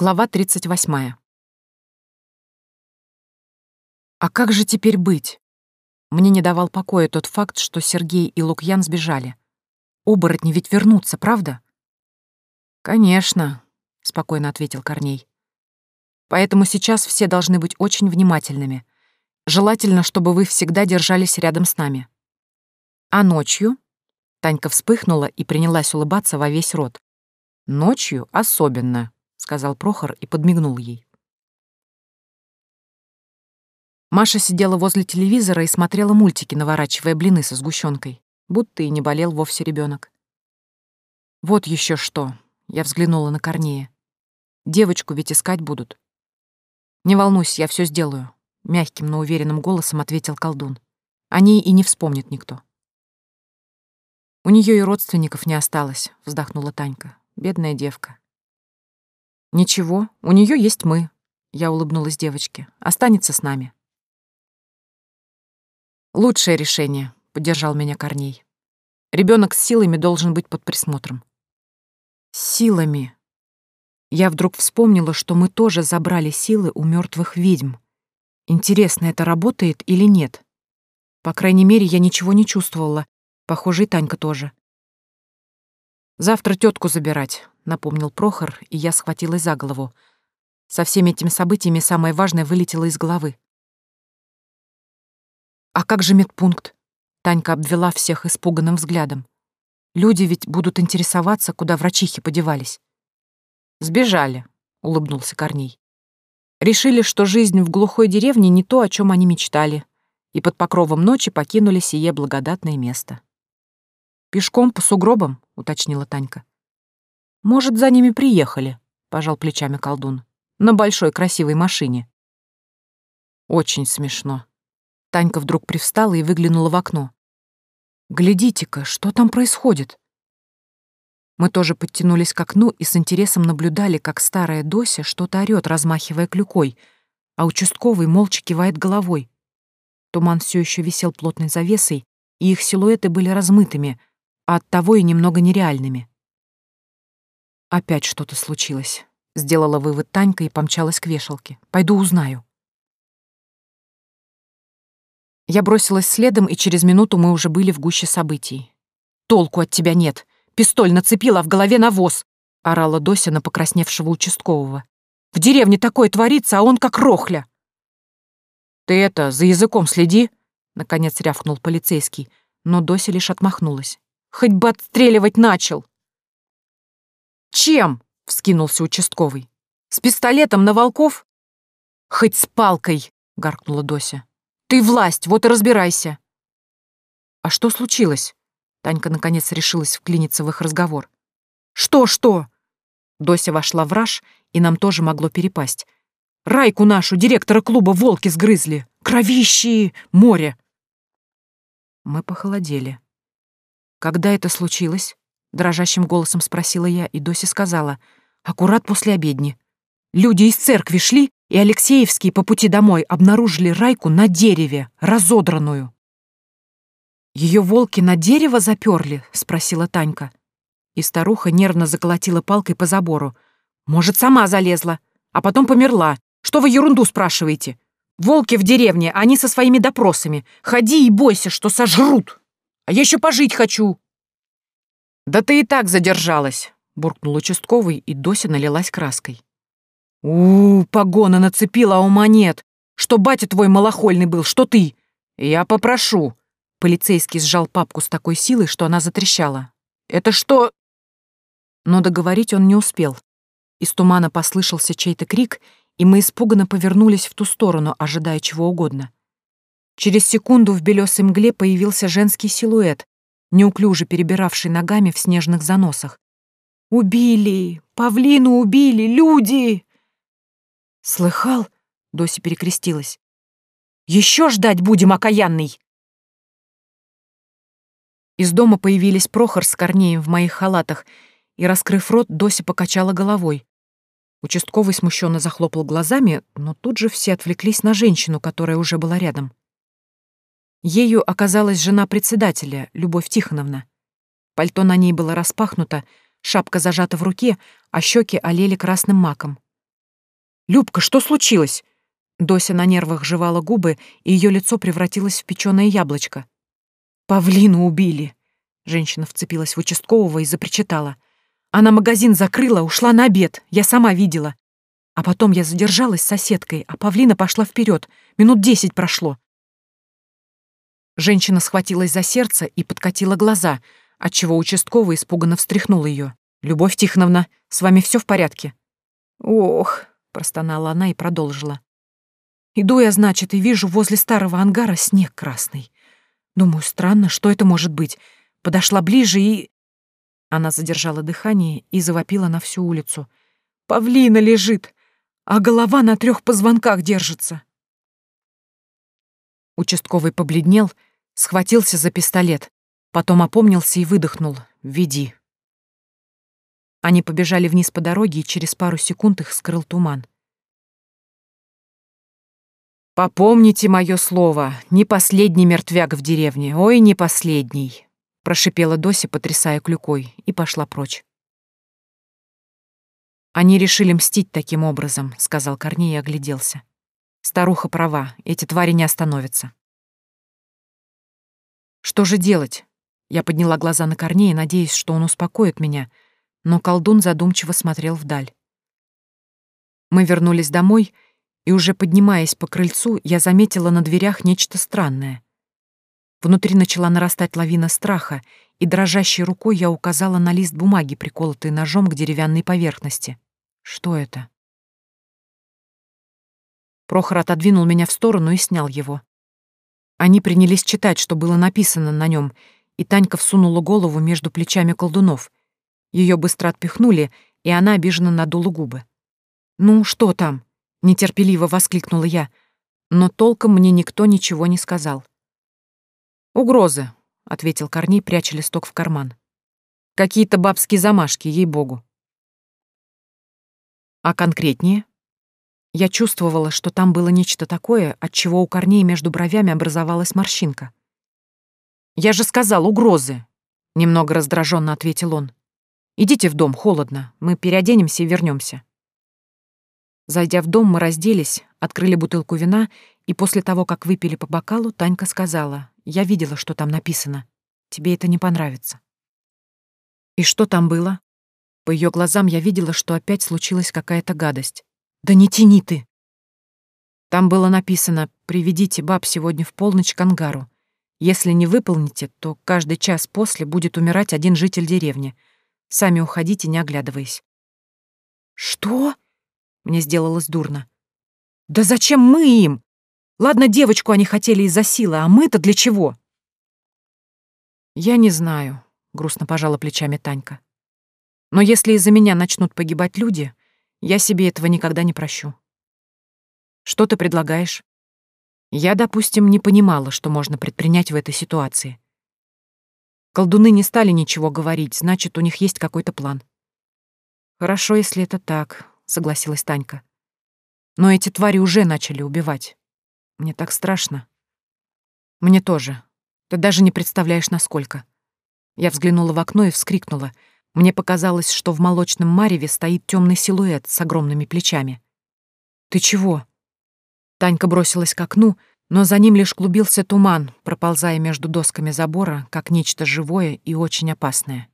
Глава 38. А как же теперь быть? Мне не давал покоя тот факт, что Сергей и Лукьян сбежали. Оборотни ведь вернутся, правда? Конечно, спокойно ответил Корней. Поэтому сейчас все должны быть очень внимательными. Желательно, чтобы вы всегда держались рядом с нами. А ночью? Танька вспыхнула и принялась улыбаться во весь рот. Ночью особенно сказал Прохор и подмигнул ей. Маша сидела возле телевизора и смотрела мультики, наворачивая блины со сгущенкой, будто и не болел вовсе ребенок. Вот еще что, я взглянула на Корнея. Девочку ведь искать будут. Не волнуйся, я все сделаю, мягким, но уверенным голосом ответил колдун. О ней и не вспомнит никто. У нее и родственников не осталось, вздохнула Танька. Бедная девка. «Ничего, у нее есть мы», — я улыбнулась девочке. «Останется с нами». «Лучшее решение», — поддержал меня Корней. Ребенок с силами должен быть под присмотром». «Силами». Я вдруг вспомнила, что мы тоже забрали силы у мертвых ведьм. Интересно, это работает или нет? По крайней мере, я ничего не чувствовала. Похоже, и Танька тоже. Завтра тетку забирать напомнил Прохор, и я схватилась за голову. Со всеми этими событиями самое важное вылетело из головы. «А как же медпункт?» Танька обвела всех испуганным взглядом. «Люди ведь будут интересоваться, куда врачихи подевались». «Сбежали», — улыбнулся Корней. «Решили, что жизнь в глухой деревне не то, о чем они мечтали, и под покровом ночи покинули сие благодатное место». «Пешком по сугробам?» — уточнила Танька. «Может, за ними приехали», — пожал плечами колдун. «На большой красивой машине». Очень смешно. Танька вдруг привстала и выглянула в окно. «Глядите-ка, что там происходит?» Мы тоже подтянулись к окну и с интересом наблюдали, как старая Дося что-то орёт, размахивая клюкой, а участковый молча кивает головой. Туман все еще висел плотной завесой, и их силуэты были размытыми, а оттого и немного нереальными. Опять что-то случилось. Сделала вывод Танька и помчалась к вешалке. Пойду узнаю. Я бросилась следом, и через минуту мы уже были в гуще событий. «Толку от тебя нет! Пистоль нацепила, а в голове навоз!» — орала Дося на покрасневшего участкового. «В деревне такое творится, а он как рохля!» «Ты это, за языком следи!» — наконец рявкнул полицейский, но Дося лишь отмахнулась. «Хоть бы отстреливать начал!» «Чем?» — вскинулся участковый. «С пистолетом на волков?» «Хоть с палкой!» — гаркнула Дося. «Ты власть, вот и разбирайся!» «А что случилось?» Танька наконец решилась вклиниться в их разговор. «Что-что?» Дося вошла в раж, и нам тоже могло перепасть. «Райку нашу, директора клуба, волки сгрызли! Кровищи! Море!» Мы похолодели. Когда это случилось? Дрожащим голосом спросила я, и Доси сказала. Аккурат после обедни. Люди из церкви шли, и Алексеевские по пути домой обнаружили Райку на дереве, разодранную. Ее волки на дерево заперли? спросила Танька. И старуха нервно заколотила палкой по забору. Может, сама залезла, а потом померла. Что вы ерунду спрашиваете? Волки в деревне, они со своими допросами. Ходи и бойся, что сожрут. А я еще пожить хочу. «Да ты и так задержалась», — буркнул участковый, и Дося налилась краской. у, -у погона нацепила, а ума нет. Что батя твой малохольный был, что ты? Я попрошу». Полицейский сжал папку с такой силой, что она затрещала. «Это что?» Но договорить он не успел. Из тумана послышался чей-то крик, и мы испуганно повернулись в ту сторону, ожидая чего угодно. Через секунду в белесой мгле появился женский силуэт, неуклюже перебиравший ногами в снежных заносах. «Убили! Павлину убили! Люди!» «Слыхал?» — Доси перекрестилась. «Еще ждать будем, окаянный!» Из дома появились Прохор с Корнеем в моих халатах, и, раскрыв рот, Доси покачала головой. Участковый смущенно захлопал глазами, но тут же все отвлеклись на женщину, которая уже была рядом. Ею оказалась жена председателя, Любовь Тихоновна. Пальто на ней было распахнуто, шапка зажата в руке, а щеки олели красным маком. «Любка, что случилось?» Дося на нервах жевала губы, и ее лицо превратилось в печеное яблочко. «Павлину убили!» Женщина вцепилась в участкового и запричитала. «Она магазин закрыла, ушла на обед, я сама видела. А потом я задержалась с соседкой, а Павлина пошла вперед. Минут десять прошло. Женщина схватилась за сердце и подкатила глаза, отчего участковый испуганно встряхнул ее. «Любовь Тихоновна, с вами все в порядке?» «Ох», — простонала она и продолжила. «Иду я, значит, и вижу возле старого ангара снег красный. Думаю, странно, что это может быть. Подошла ближе и...» Она задержала дыхание и завопила на всю улицу. «Павлина лежит, а голова на трех позвонках держится». Участковый побледнел, схватился за пистолет, потом опомнился и выдохнул. «Веди». Они побежали вниз по дороге, и через пару секунд их скрыл туман. «Попомните мое слово, не последний мертвяк в деревне, ой, не последний», прошипела Дося, потрясая клюкой, и пошла прочь. «Они решили мстить таким образом», — сказал Корней и огляделся. «Старуха права, эти твари не остановятся». «Что же делать?» Я подняла глаза на Корнея, надеясь, что он успокоит меня, но колдун задумчиво смотрел вдаль. Мы вернулись домой, и уже поднимаясь по крыльцу, я заметила на дверях нечто странное. Внутри начала нарастать лавина страха, и дрожащей рукой я указала на лист бумаги, приколотый ножом к деревянной поверхности. Что это? Прохор отодвинул меня в сторону и снял его. Они принялись читать, что было написано на нем, и Танька всунула голову между плечами колдунов. Ее быстро отпихнули, и она обиженно надула губы. «Ну, что там?» — нетерпеливо воскликнула я, но толком мне никто ничего не сказал. «Угрозы», — ответил Корней, пряча листок в карман. «Какие-то бабские замашки, ей-богу». «А конкретнее?» Я чувствовала, что там было нечто такое, от чего у корней между бровями образовалась морщинка. «Я же сказал, угрозы!» — немного раздраженно ответил он. «Идите в дом, холодно. Мы переоденемся и вернемся. Зайдя в дом, мы разделись, открыли бутылку вина, и после того, как выпили по бокалу, Танька сказала, «Я видела, что там написано. Тебе это не понравится». «И что там было?» По ее глазам я видела, что опять случилась какая-то гадость. Да не тяни ты. Там было написано «Приведите баб сегодня в полночь к ангару. Если не выполните, то каждый час после будет умирать один житель деревни. Сами уходите, не оглядываясь». «Что?» Мне сделалось дурно. «Да зачем мы им? Ладно, девочку они хотели из-за силы, а мы-то для чего?» «Я не знаю», — грустно пожала плечами Танька. «Но если из-за меня начнут погибать люди, я себе этого никогда не прощу. Что ты предлагаешь? Я, допустим, не понимала, что можно предпринять в этой ситуации. Колдуны не стали ничего говорить, значит, у них есть какой-то план. Хорошо, если это так, согласилась Танька. Но эти твари уже начали убивать. Мне так страшно. Мне тоже. Ты даже не представляешь, насколько. Я взглянула в окно и вскрикнула — мне показалось, что в молочном мареве стоит темный силуэт с огромными плечами. «Ты чего?» Танька бросилась к окну, но за ним лишь клубился туман, проползая между досками забора, как нечто живое и очень опасное.